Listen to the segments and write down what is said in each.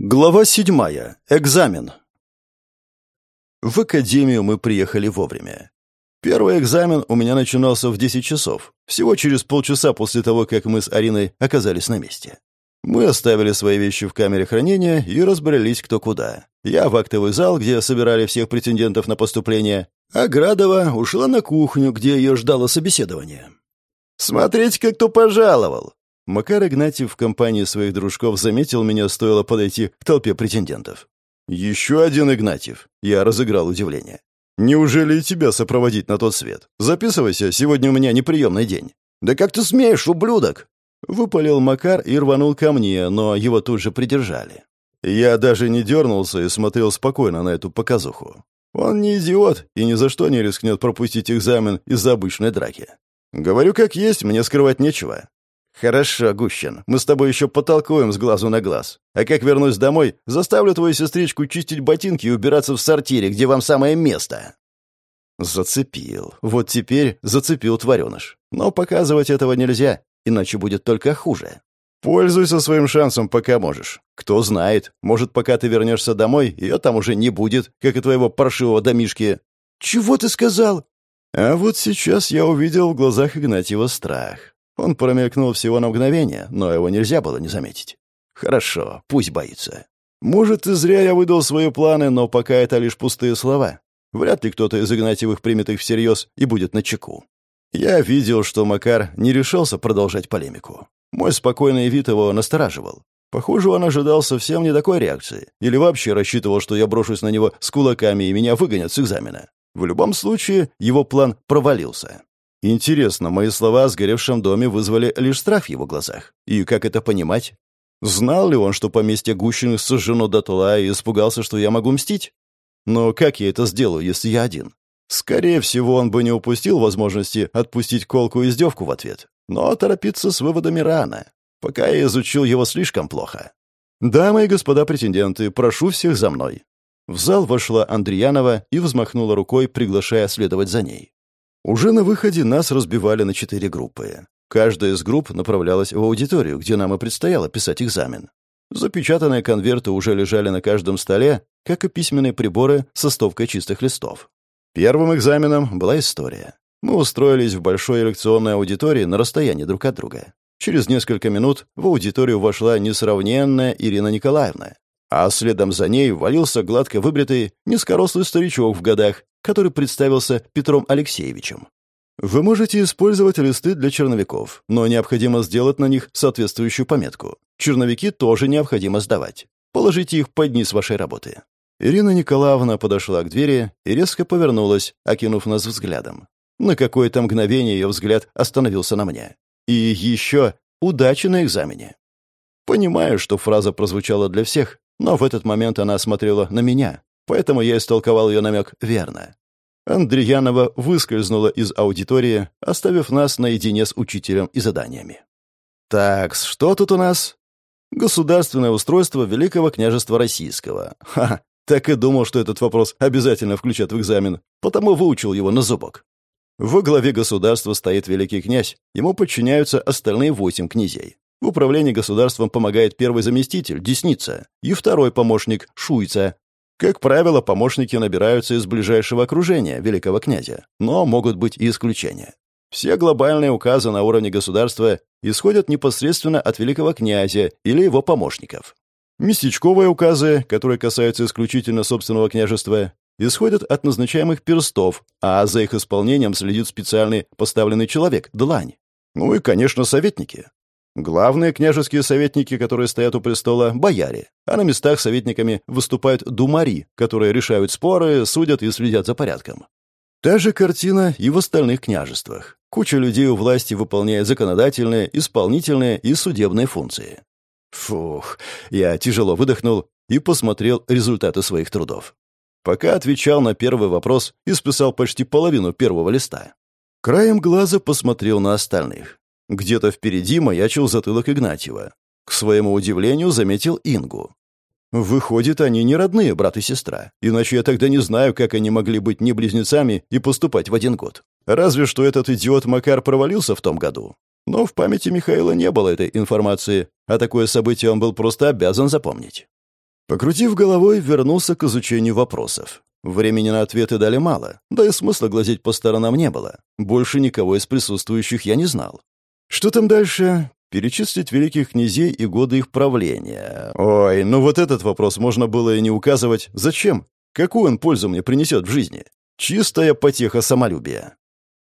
Глава седьмая. Экзамен. В академию мы приехали вовремя. Первый экзамен у меня начинался в 10 часов, всего через полчаса после того, как мы с Ариной оказались на месте. Мы оставили свои вещи в камере хранения и разбрелись кто куда. Я в актовый зал, где собирали всех претендентов на поступление, а Градова ушла на кухню, где ее ждало собеседование. «Смотрите, кто пожаловал!» Макар Игнатьев в компании своих дружков заметил меня, стоило подойти к толпе претендентов. «Еще один Игнатьев!» Я разыграл удивление. «Неужели и тебя сопроводить на тот свет? Записывайся, сегодня у меня неприемный день». «Да как ты смеешь, ублюдок?» Выпалил Макар и рванул ко мне, но его тут же придержали. Я даже не дернулся и смотрел спокойно на эту показуху. Он не идиот и ни за что не рискнет пропустить экзамен из-за обычной драки. Говорю как есть, мне скрывать нечего. «Хорошо, Гущин, мы с тобой еще потолкуем с глазу на глаз. А как вернусь домой, заставлю твою сестричку чистить ботинки и убираться в сортире, где вам самое место». Зацепил. Вот теперь зацепил твареныш. Но показывать этого нельзя, иначе будет только хуже. Пользуйся своим шансом, пока можешь. Кто знает, может, пока ты вернешься домой, ее там уже не будет, как и твоего паршивого домишки. «Чего ты сказал?» А вот сейчас я увидел в глазах Игнатьева страх. Он промелькнул всего на мгновение, но его нельзя было не заметить. Хорошо, пусть боится. Может, и зря я выдал свои планы, но пока это лишь пустые слова. Вряд ли кто-то из Игнатьевых примет их всерьез и будет на чеку. Я видел, что Макар не решился продолжать полемику. Мой спокойный вид его настораживал. Похоже, он ожидал совсем не такой реакции. Или вообще рассчитывал, что я брошусь на него с кулаками и меня выгонят с экзамена. В любом случае, его план провалился. Интересно, мои слова о сгоревшем доме вызвали лишь страх в его глазах. И как это понимать? Знал ли он, что поместье Гущиных сожжено дотла и испугался, что я могу мстить? Но как я это сделаю, если я один? Скорее всего, он бы не упустил возможности отпустить колку и издевку в ответ. Но торопиться с выводами рано. Пока я изучил его слишком плохо. «Дамы и господа претенденты, прошу всех за мной». В зал вошла Андреянова и взмахнула рукой, приглашая следовать за ней. Уже на выходе нас разбивали на четыре группы. Каждая из групп направлялась в аудиторию, где нам и предстояло писать экзамен. Запечатанные конверты уже лежали на каждом столе, как и письменные приборы со стовкой чистых листов. Первым экзаменом была история. Мы устроились в большой лекционной аудитории на расстоянии друг от друга. Через несколько минут в аудиторию вошла несравненная Ирина Николаевна, а следом за ней валился гладко выбритый, низкорослый старичок в годах, который представился Петром Алексеевичем. Вы можете использовать листы для черновиков, но необходимо сделать на них соответствующую пометку. Черновики тоже необходимо сдавать. Положите их под низ вашей работы. Ирина Николаевна подошла к двери и резко повернулась, окинув нас взглядом. На какое-то мгновение ее взгляд остановился на мне. И еще удачи на экзамене. Понимаю, что фраза прозвучала для всех, но в этот момент она смотрела на меня, поэтому я истолковал ее намек верно. Андреянова выскользнула из аудитории, оставив нас наедине с учителем и заданиями. «Так, что тут у нас?» «Государственное устройство Великого княжества Российского». Ха, так и думал, что этот вопрос обязательно включат в экзамен, потому выучил его на зубок. Во главе государства стоит великий князь, ему подчиняются остальные восемь князей. В управлении государством помогает первый заместитель, Десница, и второй помощник, Шуйца. Как правило, помощники набираются из ближайшего окружения великого князя, но могут быть и исключения. Все глобальные указы на уровне государства исходят непосредственно от великого князя или его помощников. Местечковые указы, которые касаются исключительно собственного княжества, исходят от назначаемых перстов, а за их исполнением следит специальный поставленный человек, длань. Ну и, конечно, советники. Главные княжеские советники, которые стоят у престола, — бояре, а на местах советниками выступают думари, которые решают споры, судят и следят за порядком. Та же картина и в остальных княжествах. Куча людей у власти выполняет законодательные, исполнительные и судебные функции. Фух, я тяжело выдохнул и посмотрел результаты своих трудов. Пока отвечал на первый вопрос и списал почти половину первого листа. Краем глаза посмотрел на остальных. Где-то впереди маячил затылок Игнатьева. К своему удивлению заметил Ингу. Выходит, они не родные брат и сестра. Иначе я тогда не знаю, как они могли быть не близнецами и поступать в один год. Разве что этот идиот Макар провалился в том году. Но в памяти Михаила не было этой информации, а такое событие он был просто обязан запомнить. Покрутив головой, вернулся к изучению вопросов. Времени на ответы дали мало, да и смысла глазеть по сторонам не было. Больше никого из присутствующих я не знал. Что там дальше? Перечислить великих князей и годы их правления. Ой, ну вот этот вопрос можно было и не указывать. Зачем? Какую он пользу мне принесет в жизни? Чистая потеха самолюбия.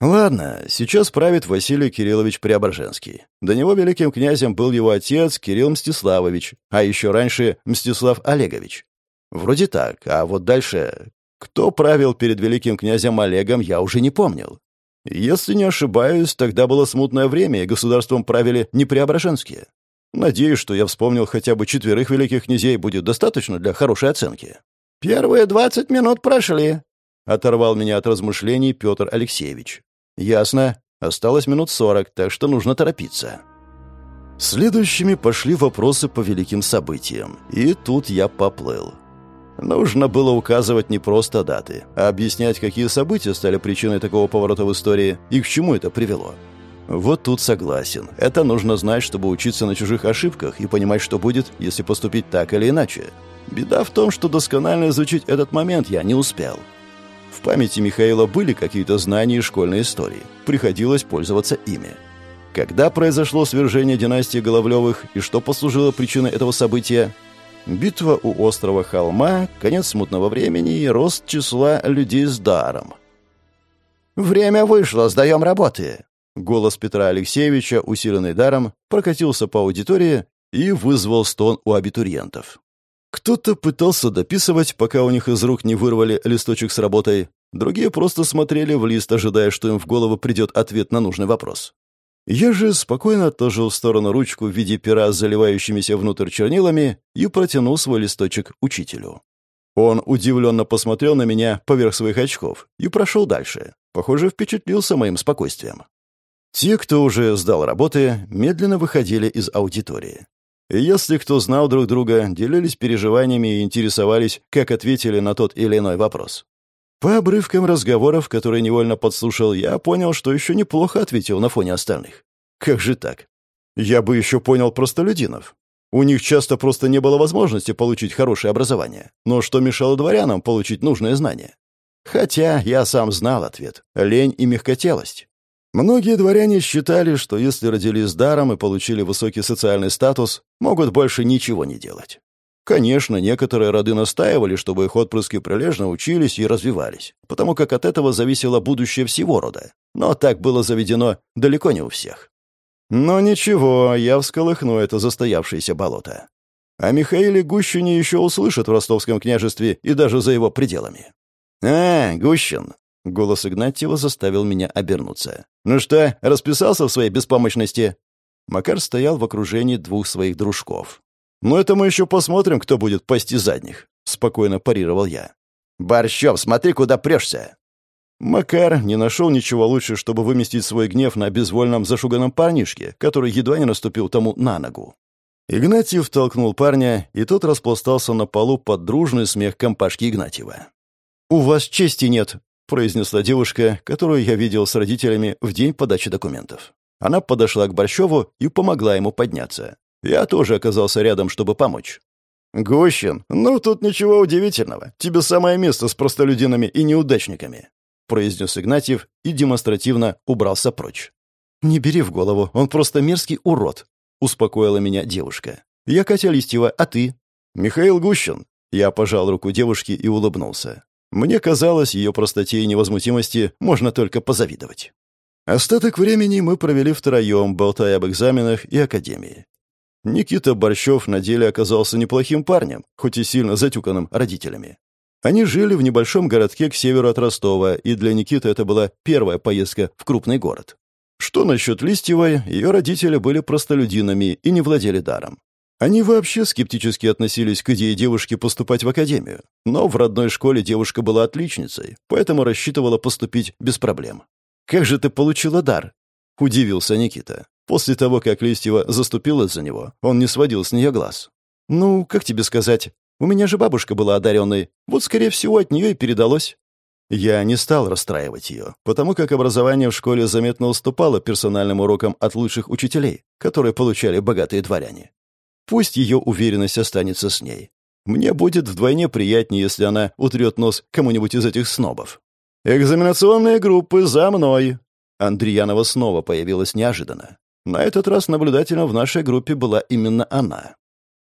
Ладно, сейчас правит Василий Кириллович Преображенский. До него великим князем был его отец Кирилл Мстиславович, а еще раньше Мстислав Олегович. Вроде так, а вот дальше... Кто правил перед великим князем Олегом, я уже не помнил. Если не ошибаюсь, тогда было смутное время, и государством правили не Преображенские. Надеюсь, что я вспомнил хотя бы четверых великих князей будет достаточно для хорошей оценки. «Первые двадцать минут прошли», — оторвал меня от размышлений Петр Алексеевич. «Ясно. Осталось минут сорок, так что нужно торопиться». Следующими пошли вопросы по великим событиям, и тут я поплыл. Нужно было указывать не просто даты, а объяснять, какие события стали причиной такого поворота в истории и к чему это привело. Вот тут согласен. Это нужно знать, чтобы учиться на чужих ошибках и понимать, что будет, если поступить так или иначе. Беда в том, что досконально изучить этот момент я не успел. В памяти Михаила были какие-то знания и школьной истории. Приходилось пользоваться ими. Когда произошло свержение династии Головлевых и что послужило причиной этого события? Битва у острова Холма, конец смутного времени и рост числа людей с даром. «Время вышло, сдаем работы!» Голос Петра Алексеевича, усиленный даром, прокатился по аудитории и вызвал стон у абитуриентов. Кто-то пытался дописывать, пока у них из рук не вырвали листочек с работой. Другие просто смотрели в лист, ожидая, что им в голову придет ответ на нужный вопрос. Я же спокойно отложил в сторону ручку в виде пера с заливающимися внутрь чернилами и протянул свой листочек учителю. Он удивленно посмотрел на меня поверх своих очков и прошел дальше. Похоже, впечатлился моим спокойствием. Те, кто уже сдал работы, медленно выходили из аудитории. И если кто знал друг друга, делились переживаниями и интересовались, как ответили на тот или иной вопрос. По обрывкам разговоров, которые невольно подслушал, я понял, что еще неплохо ответил на фоне остальных. Как же так? Я бы еще понял простолюдинов. У них часто просто не было возможности получить хорошее образование. Но что мешало дворянам получить нужные знания? Хотя я сам знал ответ — лень и мягкотелость. Многие дворяне считали, что если родились даром и получили высокий социальный статус, могут больше ничего не делать. Конечно, некоторые роды настаивали, чтобы их отпрыски прилежно учились и развивались, потому как от этого зависело будущее всего рода. Но так было заведено далеко не у всех. Но ничего, я всколыхну это застоявшееся болото. О Михаиле Гущине еще услышат в ростовском княжестве и даже за его пределами. «А, Гущин!» — голос Игнатьева заставил меня обернуться. «Ну что, расписался в своей беспомощности?» Макар стоял в окружении двух своих дружков. «Ну это мы еще посмотрим, кто будет пасти задних», — спокойно парировал я. «Борщев, смотри, куда прешься!» Макар не нашел ничего лучше, чтобы выместить свой гнев на безвольном зашуганном парнишке, который едва не наступил тому на ногу. Игнатьев толкнул парня, и тот распластался на полу под дружный смех компашки Игнатьева. «У вас чести нет», — произнесла девушка, которую я видел с родителями в день подачи документов. Она подошла к Борщеву и помогла ему подняться. Я тоже оказался рядом, чтобы помочь. «Гущин, ну тут ничего удивительного. Тебе самое место с простолюдинами и неудачниками», произнес Игнатьев и демонстративно убрался прочь. «Не бери в голову, он просто мерзкий урод», успокоила меня девушка. «Я Катя Листьева, а ты?» «Михаил Гущин». Я пожал руку девушки и улыбнулся. Мне казалось, ее простоте и невозмутимости можно только позавидовать. Остаток времени мы провели втроем, болтая об экзаменах и академии. Никита Борщев на деле оказался неплохим парнем, хоть и сильно затюканным родителями. Они жили в небольшом городке к северу от Ростова, и для Никиты это была первая поездка в крупный город. Что насчет Листьевой, ее родители были простолюдинами и не владели даром. Они вообще скептически относились к идее девушки поступать в академию, но в родной школе девушка была отличницей, поэтому рассчитывала поступить без проблем. «Как же ты получила дар?» — удивился Никита. После того, как Листьева заступилась за него, он не сводил с нее глаз. «Ну, как тебе сказать? У меня же бабушка была одаренной. Вот, скорее всего, от нее и передалось». Я не стал расстраивать ее, потому как образование в школе заметно уступало персональным урокам от лучших учителей, которые получали богатые дворяне. Пусть ее уверенность останется с ней. Мне будет вдвойне приятнее, если она утрет нос кому-нибудь из этих снобов. «Экзаменационные группы за мной!» Андреянова снова появилась неожиданно. На этот раз наблюдателем в нашей группе была именно она.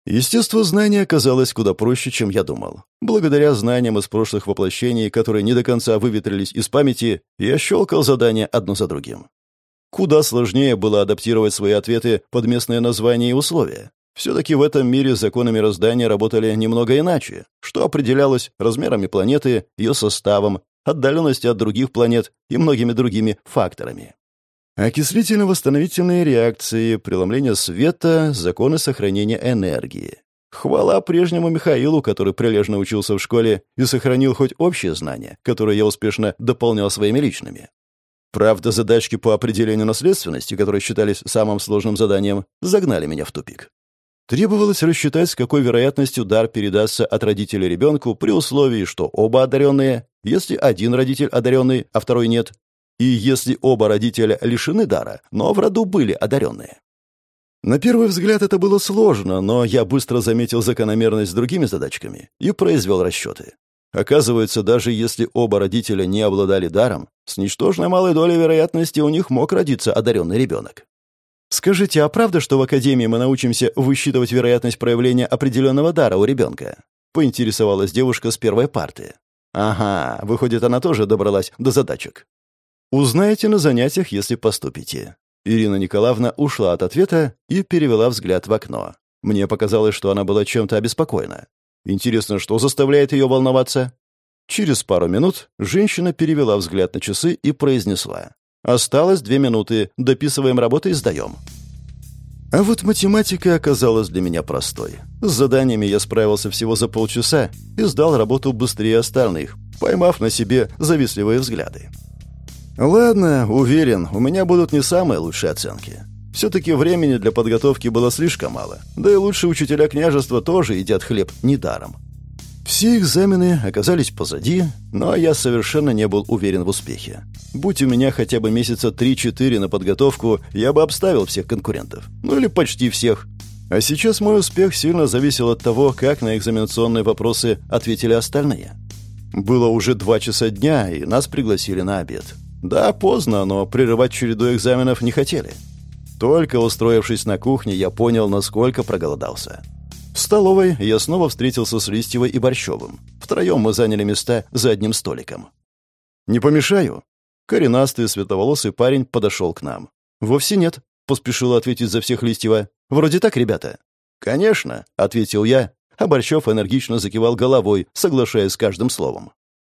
Естествознание оказалось куда проще, чем я думал. Благодаря знаниям из прошлых воплощений, которые не до конца выветрились из памяти, я щелкал задания одно за другим. Куда сложнее было адаптировать свои ответы под местные названия и условия. Все-таки в этом мире законы мироздания работали немного иначе, что определялось размерами планеты, ее составом, отдаленностью от других планет и многими другими факторами. Окислительно-восстановительные реакции, преломление света, законы сохранения энергии. Хвала прежнему Михаилу, который прилежно учился в школе и сохранил хоть общие знания, которые я успешно дополнял своими личными. Правда, задачки по определению наследственности, которые считались самым сложным заданием, загнали меня в тупик. Требовалось рассчитать, с какой вероятностью дар передастся от родителя ребенку при условии, что оба одаренные, если один родитель одаренный, а второй нет, и если оба родителя лишены дара, но в роду были одаренные. На первый взгляд это было сложно, но я быстро заметил закономерность с другими задачками и произвел расчеты. Оказывается, даже если оба родителя не обладали даром, с ничтожной малой долей вероятности у них мог родиться одаренный ребенок. «Скажите, а правда, что в Академии мы научимся высчитывать вероятность проявления определенного дара у ребенка?» — поинтересовалась девушка с первой парты. «Ага, выходит, она тоже добралась до задачек. Узнаете на занятиях, если поступите». Ирина Николаевна ушла от ответа и перевела взгляд в окно. Мне показалось, что она была чем-то обеспокоена. Интересно, что заставляет ее волноваться? Через пару минут женщина перевела взгляд на часы и произнесла. «Осталось две минуты. Дописываем работы и сдаем». А вот математика оказалась для меня простой. С заданиями я справился всего за полчаса и сдал работу быстрее остальных, поймав на себе завистливые взгляды. Ладно, уверен, у меня будут не самые лучшие оценки. Все-таки времени для подготовки было слишком мало. Да и лучшие учителя княжества тоже едят хлеб недаром. Все экзамены оказались позади, но я совершенно не был уверен в успехе. Будь у меня хотя бы месяца 3-4 на подготовку, я бы обставил всех конкурентов. Ну или почти всех. А сейчас мой успех сильно зависел от того, как на экзаменационные вопросы ответили остальные. Было уже два часа дня, и нас пригласили на обед. Да, поздно, но прерывать череду экзаменов не хотели. Только устроившись на кухне, я понял, насколько проголодался. В столовой я снова встретился с Листьевой и Борщевым. Втроем мы заняли места за одним столиком. «Не помешаю?» Коренастый, светловолосый парень подошел к нам. «Вовсе нет», — поспешила ответить за всех Листьева. «Вроде так, ребята». «Конечно», — ответил я, а Борщев энергично закивал головой, соглашаясь с каждым словом.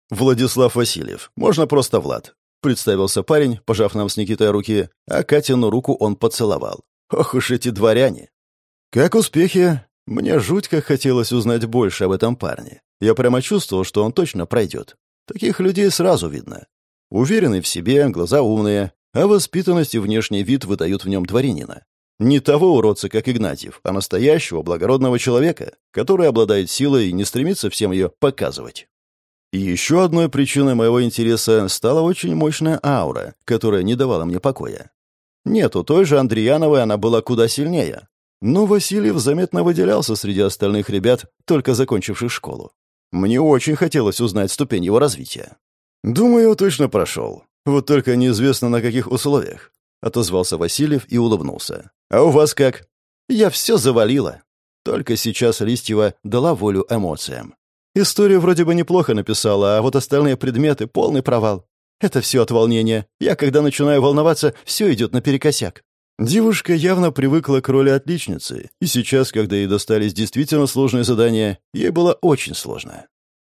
«Владислав Васильев. Можно просто Влад. Представился парень, пожав нам с Никитой руки, а Катину руку он поцеловал. Ох уж эти дворяне! Как успехи? Мне жуть как хотелось узнать больше об этом парне. Я прямо чувствовал, что он точно пройдет. Таких людей сразу видно. Уверенный в себе, глаза умные, а воспитанность и внешний вид выдают в нем дворянина. Не того уродца, как Игнатьев, а настоящего благородного человека, который обладает силой и не стремится всем ее показывать. И еще одной причиной моего интереса стала очень мощная аура, которая не давала мне покоя. Нет, у той же Андреяновой она была куда сильнее. Но Васильев заметно выделялся среди остальных ребят, только закончивших школу. Мне очень хотелось узнать ступень его развития. «Думаю, точно прошел. Вот только неизвестно, на каких условиях», — отозвался Васильев и улыбнулся. «А у вас как?» «Я все завалила». Только сейчас Листьева дала волю эмоциям. Историю вроде бы неплохо написала, а вот остальные предметы — полный провал. Это все от волнения. Я, когда начинаю волноваться, все идет наперекосяк. Девушка явно привыкла к роли отличницы, и сейчас, когда ей достались действительно сложные задания, ей было очень сложно.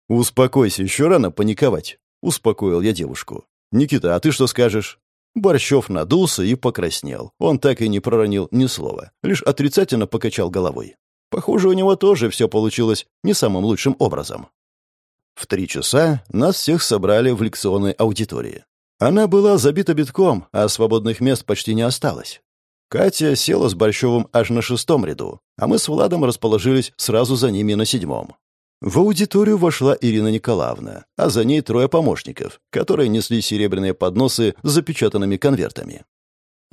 «Успокойся, еще рано паниковать», — успокоил я девушку. «Никита, а ты что скажешь?» Борщев надулся и покраснел. Он так и не проронил ни слова, лишь отрицательно покачал головой. Похоже, у него тоже все получилось не самым лучшим образом. В три часа нас всех собрали в лекционной аудитории. Она была забита битком, а свободных мест почти не осталось. Катя села с Борщевым аж на шестом ряду, а мы с Владом расположились сразу за ними на седьмом. В аудиторию вошла Ирина Николаевна, а за ней трое помощников, которые несли серебряные подносы с запечатанными конвертами.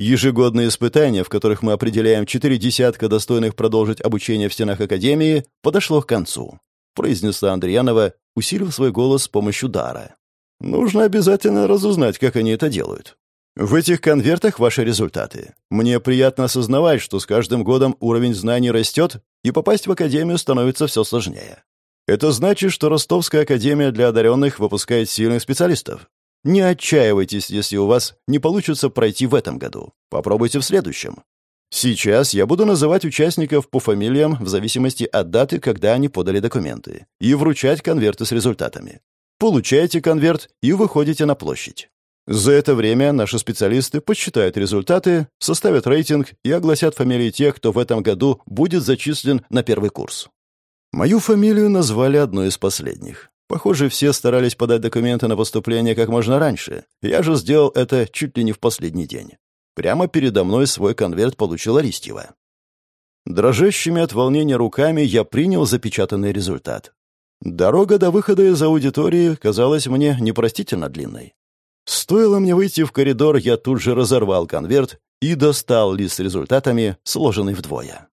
Ежегодные испытания, в которых мы определяем четыре десятка достойных продолжить обучение в стенах Академии, подошло к концу», — произнесла Андреянова, усилив свой голос с помощью дара. «Нужно обязательно разузнать, как они это делают. В этих конвертах ваши результаты. Мне приятно осознавать, что с каждым годом уровень знаний растет, и попасть в Академию становится все сложнее. Это значит, что Ростовская Академия для одаренных выпускает сильных специалистов. Не отчаивайтесь, если у вас не получится пройти в этом году. Попробуйте в следующем. Сейчас я буду называть участников по фамилиям в зависимости от даты, когда они подали документы, и вручать конверты с результатами. Получаете конверт и выходите на площадь. За это время наши специалисты подсчитают результаты, составят рейтинг и огласят фамилии тех, кто в этом году будет зачислен на первый курс. Мою фамилию назвали одной из последних. Похоже, все старались подать документы на поступление как можно раньше. Я же сделал это чуть ли не в последний день. Прямо передо мной свой конверт получила Аристьева. Дрожащими от волнения руками я принял запечатанный результат. Дорога до выхода из аудитории казалась мне непростительно длинной. Стоило мне выйти в коридор, я тут же разорвал конверт и достал лист с результатами, сложенный вдвое.